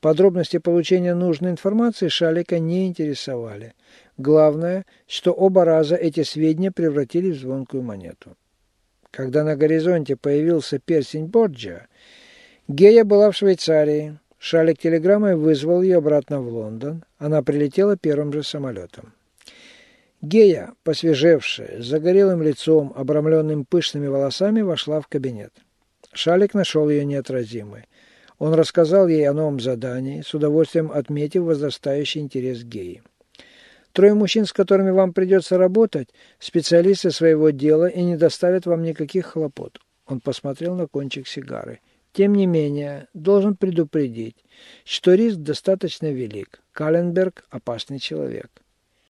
Подробности получения нужной информации Шалика не интересовали. Главное, что оба раза эти сведения превратились в звонкую монету. Когда на горизонте появился персень Борджа, Гея была в Швейцарии. Шалик телеграммой вызвал ее обратно в Лондон. Она прилетела первым же самолетом. Гея, посвежевшая, с загорелым лицом, обрамленным пышными волосами, вошла в кабинет. Шалик нашел ее неотразимой. Он рассказал ей о новом задании, с удовольствием отметив возрастающий интерес Геи. Трое мужчин, с которыми вам придется работать, специалисты своего дела и не доставят вам никаких хлопот. Он посмотрел на кончик сигары. Тем не менее, должен предупредить, что риск достаточно велик. Каленберг – опасный человек.